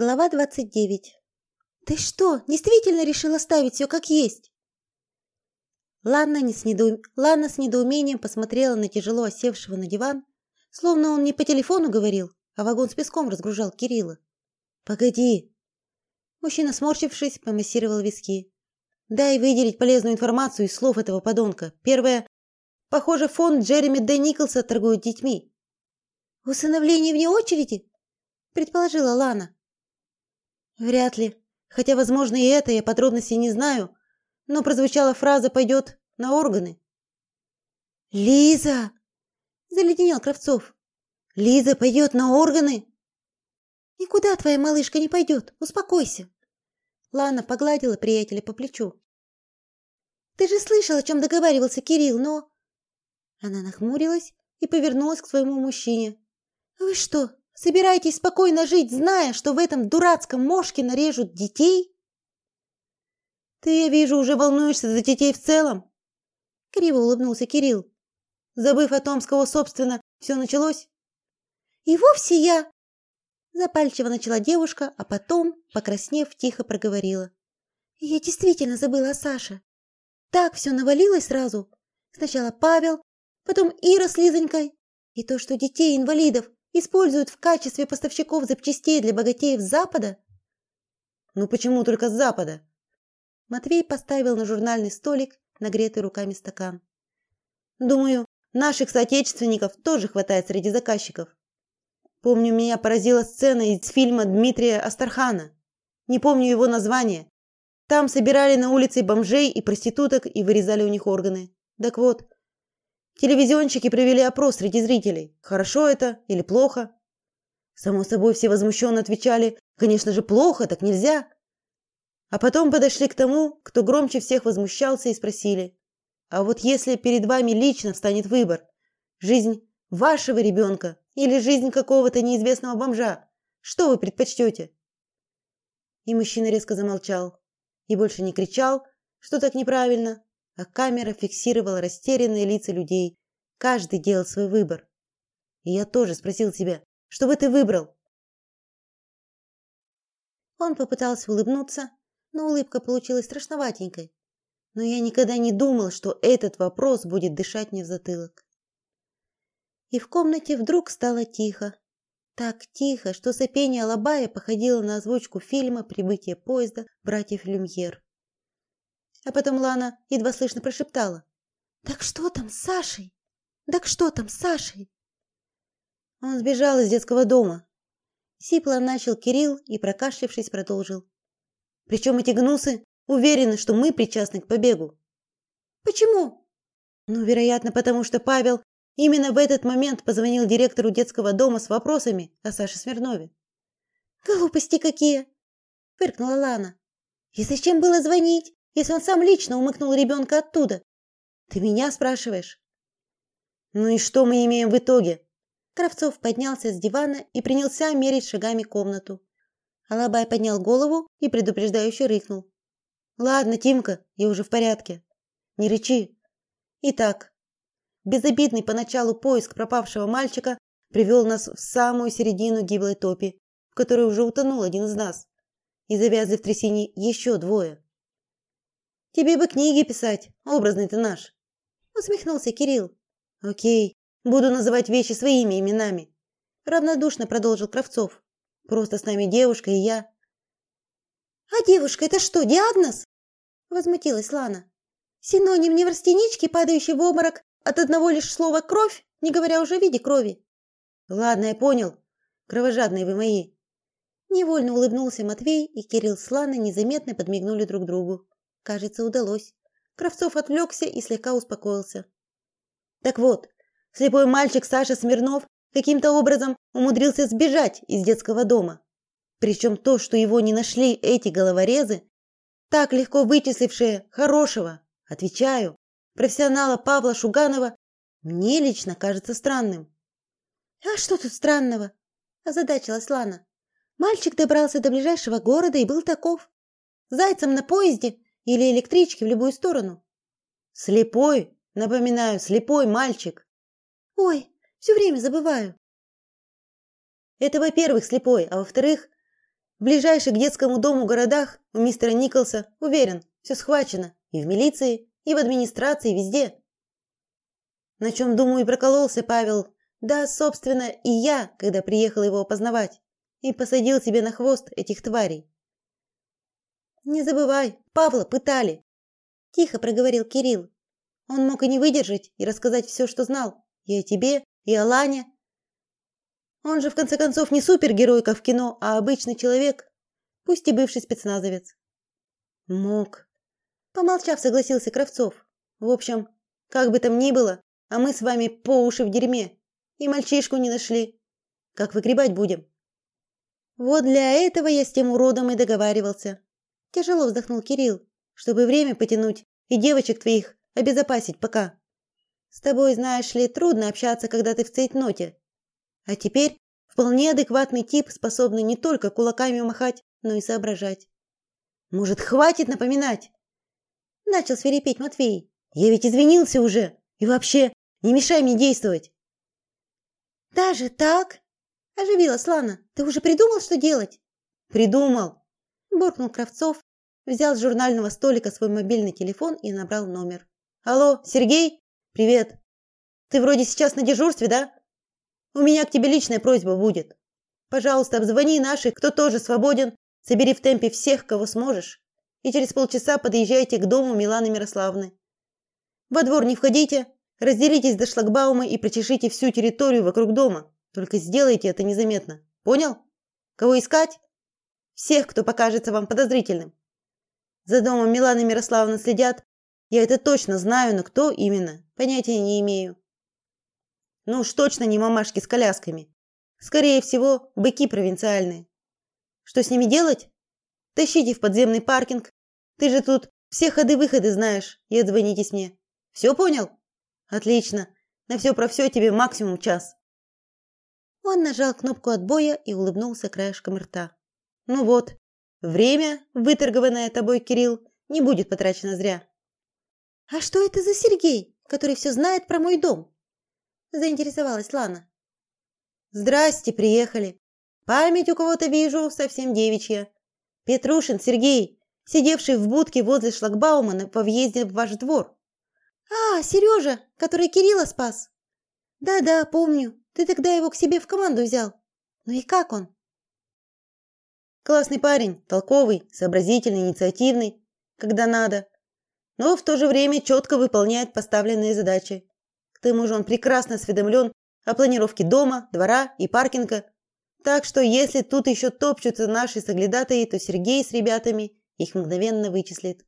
Глава 29. Ты что, действительно решил оставить все как есть? Лана, не с недоум... Лана с недоумением посмотрела на тяжело осевшего на диван, словно он не по телефону говорил, а вагон с песком разгружал Кирилла. Погоди. Мужчина, сморщившись, помассировал виски. Дай выделить полезную информацию из слов этого подонка. Первое. Похоже, фонд Джереми Д. Николса торгует детьми. Усыновление вне очереди? предположила Лана. Вряд ли. Хотя, возможно, и это я подробностей не знаю, но прозвучала фраза пойдет на органы. Лиза, заледенел Кравцов. Лиза пойдет на органы? Никуда твоя малышка не пойдет. Успокойся. Лана погладила приятеля по плечу. Ты же слышал, о чем договаривался Кирилл, но Она нахмурилась и повернулась к своему мужчине. Вы что, Собираетесь спокойно жить, зная, что в этом дурацком мошке нарежут детей? Ты, я вижу, уже волнуешься за детей в целом. Криво улыбнулся Кирилл, забыв о том, с кого собственно все началось. И вовсе я запальчиво начала девушка, а потом, покраснев, тихо проговорила: "Я действительно забыла о Саше. Так все навалилось сразу. Сначала Павел, потом Ира с Лизонькой, и то, что детей инвалидов используют в качестве поставщиков запчастей для богатеев Запада? Ну почему только с Запада? Матвей поставил на журнальный столик нагретый руками стакан. Думаю, наших соотечественников тоже хватает среди заказчиков. Помню, меня поразила сцена из фильма Дмитрия Астархана. Не помню его название. Там собирали на улице бомжей и проституток и вырезали у них органы. Так вот, Телевизионщики провели опрос среди зрителей. Хорошо это или плохо? Само собой, все возмущенно отвечали: "Конечно же, плохо, так нельзя". А потом подошли к тому, кто громче всех возмущался и спросили: "А вот если перед вами лично встанет выбор: жизнь вашего ребенка или жизнь какого-то неизвестного бомжа, что вы предпочтете?» И мужчина резко замолчал и больше не кричал, что так неправильно, а камера фиксировала растерянные лица людей. Каждый делал свой выбор. И я тоже спросил себя, что бы ты выбрал? Он попытался улыбнуться, но улыбка получилась страшноватенькой. Но я никогда не думал, что этот вопрос будет дышать мне в затылок. И в комнате вдруг стало тихо. Так тихо, что сопение Алабая походило на озвучку фильма «Прибытие поезда» братьев Люмьер. А потом Лана едва слышно прошептала: "Так что там с Сашей? Так что там с Сашей?" Он сбежал из детского дома. Сипло начал Кирилл и прокашлявшись продолжил. Причем эти гнусы уверены, что мы причастны к побегу. Почему? Ну, вероятно, потому что Павел именно в этот момент позвонил директору детского дома с вопросами о Саше Смирнове. Глупости какие, фыркнула Лана. И зачем было звонить? Если он сам лично умыкнул ребенка оттуда? Ты меня спрашиваешь? Ну и что мы имеем в итоге? Кравцов поднялся с дивана и принялся мерить шагами комнату. Алабай поднял голову и предупреждающе рыкнул. Ладно, Тимка, я уже в порядке. Не рычи. Итак, безобидный поначалу поиск пропавшего мальчика привел нас в самую середину гиблой топи, в которой уже утонул один из нас. И завязли в трясине еще двое. Тебе бы книги писать, образный ты наш. Усмехнулся Кирилл. О'кей, буду называть вещи своими именами. Равнодушно продолжил Кравцов. Просто с нами девушка и я. А девушка это что, диагноз? Возмутилась Лана. Синоним неврастенички, падающей в обморок от одного лишь слова кровь, не говоря уже о виде крови. Ладно, я понял. Кровожадные вы мои. Невольно улыбнулся Матвей, и Кирилл с Ланой незаметно подмигнули друг другу. Кажется, удалось. Кравцов отвлекся и слегка успокоился. Так вот, слепой мальчик Саша Смирнов каким-то образом умудрился сбежать из детского дома. Причем то, что его не нашли эти головорезы, так легко вычислившие хорошего, отвечаю, профессионала Павла Шуганова, мне лично кажется странным. А что тут странного? озадачилась Лана. Мальчик добрался до ближайшего города и был таков. Зайцем на поезде или электрички в любую сторону. Слепой, напоминаю, слепой мальчик. Ой, все время забываю. Это, во-первых, слепой, а во-вторых, В ближайших к детскому дому городах у мистера Николса, уверен, все схвачено. И в милиции, и в администрации, везде. На чем, думаю, и прокололся Павел. Да, собственно, и я, когда приехал его опознавать. И посадил себе на хвост этих тварей. Не забывай, Павла пытали. Тихо проговорил Кирилл. Он мог и не выдержать и рассказать все, что знал. И о тебе, и о Лане. Он же в конце концов не супергерой, как в кино, а обычный человек, пусть и бывший спецназовец. Мог. Помолчав, согласился Кравцов. В общем, как бы там ни было, а мы с вами по уши в дерьме. И мальчишку не нашли. Как выгребать будем? Вот для этого я с тем уродом и договаривался. Тяжело вздохнул Кирилл, чтобы время потянуть и девочек твоих обезопасить пока. С тобой, знаешь ли, трудно общаться, когда ты в цейтноте. А теперь вполне адекватный тип, способный не только кулаками махать, но и соображать. Может, хватит напоминать? Начал свирепеть Матвей. Я ведь извинился уже. И вообще, не мешай мне действовать. Даже так? Оживилась Лана. Ты уже придумал, что делать? Придумал. Буркнул Кравцов, взял с журнального столика свой мобильный телефон и набрал номер. Алло, Сергей? Привет. Ты вроде сейчас на дежурстве, да? У меня к тебе личная просьба будет. Пожалуйста, обзвони наших, кто тоже свободен, собери в темпе всех, кого сможешь, и через полчаса подъезжайте к дому Миланы Мирославны. Во двор не входите, разделитесь до шлагбаума и прочешите всю территорию вокруг дома. Только сделайте это незаметно. Понял? Кого искать? Всех, кто покажется вам подозрительным. За домом Миланы Мирославны следят. Я это точно знаю, но кто именно, понятия не имею. Ну уж точно не мамашки с колясками. Скорее всего, быки провинциальные. Что с ними делать? Тащите в подземный паркинг. Ты же тут все ходы-выходы знаешь, и отзвонитесь мне. Все понял? Отлично. На все про все тебе максимум час. Он нажал кнопку отбоя и улыбнулся краешком рта. Ну вот, время, выторгованное тобой, Кирилл, не будет потрачено зря. А что это за Сергей, который все знает про мой дом? заинтересовалась Лана. Здрасте, приехали. Память у кого-то вижу, совсем девичья. Петрушин Сергей, сидевший в будке возле шлагбаума на по въезде в ваш двор. А, Сережа, который Кирилла спас. Да-да, помню. Ты тогда его к себе в команду взял. Ну и как он? Классный парень, толковый, сообразительный, инициативный, когда надо. Но в то же время четко выполняет поставленные задачи. К тому же он прекрасно осведомлен о планировке дома, двора и паркинга. Так что если тут еще топчутся наши соглядатаи, то Сергей с ребятами их мгновенно вычислит.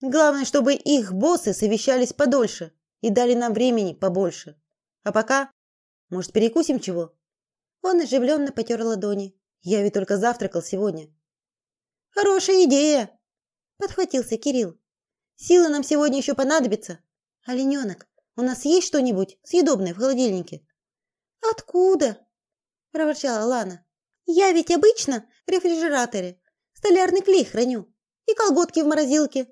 Главное, чтобы их боссы совещались подольше и дали нам времени побольше. А пока, может, перекусим чего? Он оживленно потер ладони. Я ведь только завтракал сегодня. Хорошая идея, подхватился Кирилл. Силы нам сегодня еще понадобятся. Олененок, у нас есть что-нибудь съедобное в холодильнике? Откуда? проворчала Лана. Я ведь обычно в рефрижераторе столярный клей храню и колготки в морозилке.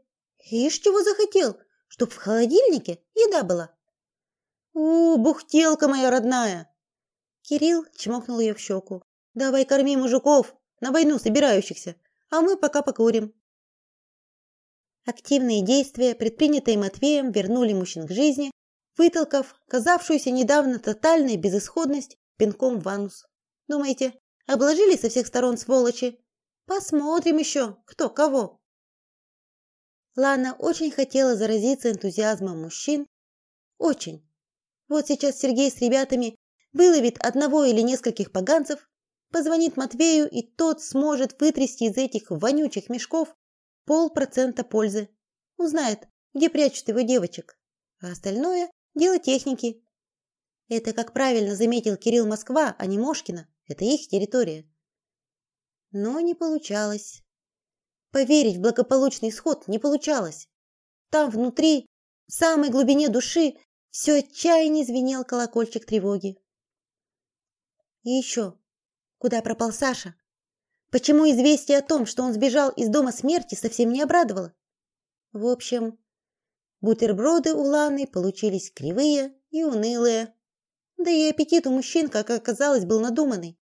Ишь, чего захотел, чтоб в холодильнике еда была. У, бухтелка моя родная. Кирилл чмокнул ее в щеку. Давай корми мужиков, на войну собирающихся, а мы пока покурим. Активные действия, предпринятые Матвеем, вернули мужчин к жизни вытолкав казавшуюся недавно тотальной безысходность пинком в анус. Думаете, обложили со всех сторон сволочи? Посмотрим еще, кто кого. Лана очень хотела заразиться энтузиазмом мужчин. Очень. Вот сейчас Сергей с ребятами выловит одного или нескольких поганцев, позвонит Матвею, и тот сможет вытрясти из этих вонючих мешков полпроцента пользы. Узнает, где прячут его девочек. А остальное Дело техники. Это, как правильно заметил Кирилл Москва, а не Мошкина. Это их территория. Но не получалось. Поверить в благополучный исход не получалось. Там внутри, в самой глубине души, все отчаяние звенел колокольчик тревоги. И еще, куда пропал Саша? Почему известие о том, что он сбежал из дома смерти, совсем не обрадовало? В общем, Бутерброды у Ланы получились кривые и унылые. Да и аппетит у мужчин, как оказалось, был надуманный.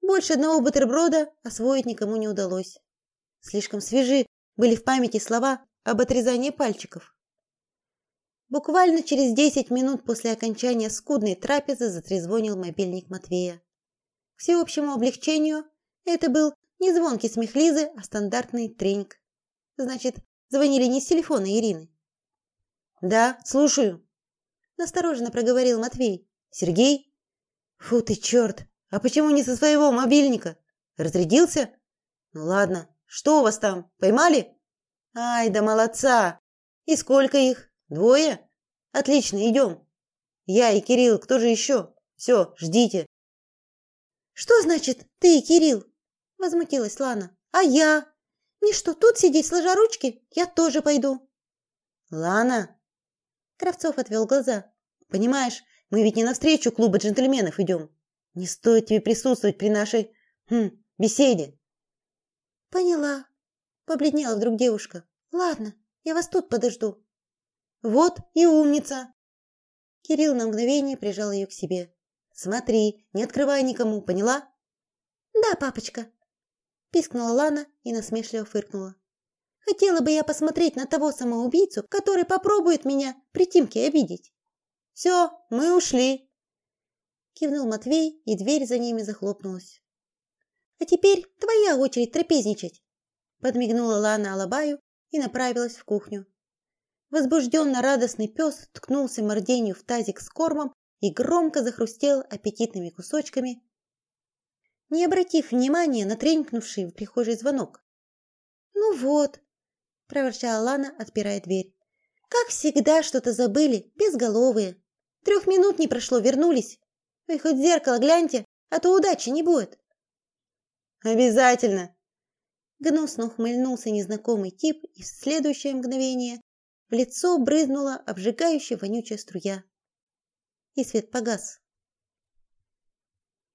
Больше одного бутерброда освоить никому не удалось. Слишком свежи были в памяти слова об отрезании пальчиков. Буквально через десять минут после окончания скудной трапезы затрезвонил мобильник Матвея. К всеобщему облегчению это был не звонкий смех Лизы, а стандартный треньк. Значит, звонили не с телефона Ирины. «Да, слушаю», – настороженно проговорил Матвей. «Сергей?» «Фу ты, черт! А почему не со своего мобильника? Разрядился? Ну ладно, что у вас там, поймали?» «Ай, да молодца! И сколько их? Двое? Отлично, идем. Я и Кирилл, кто же еще? Все, ждите». «Что значит ты Кирилл?» – возмутилась Лана. «А я? Мне что, тут сидеть сложа ручки? Я тоже пойду». «Лана!» Кравцов отвел глаза. «Понимаешь, мы ведь не навстречу клуба джентльменов идем. Не стоит тебе присутствовать при нашей хм, беседе». «Поняла», – побледнела вдруг девушка. «Ладно, я вас тут подожду». «Вот и умница!» Кирилл на мгновение прижал ее к себе. «Смотри, не открывай никому, поняла?» «Да, папочка», – пискнула Лана и насмешливо фыркнула. Хотела бы я посмотреть на того самоубийцу, который попробует меня при Тимке обидеть. Все, мы ушли. Кивнул Матвей, и дверь за ними захлопнулась. А теперь твоя очередь трапезничать. Подмигнула Лана Алабаю и направилась в кухню. Возбужденно радостный пес ткнулся морденью в тазик с кормом и громко захрустел аппетитными кусочками, не обратив внимания на тренькнувший в прихожей звонок. Ну вот, проворчала Лана, отпирая дверь. Как всегда, что-то забыли, безголовые. Трех минут не прошло, вернулись. Вы хоть в зеркало гляньте, а то удачи не будет. Обязательно. Гнусно ухмыльнулся незнакомый тип, и в следующее мгновение в лицо брызнула обжигающая вонючая струя. И свет погас.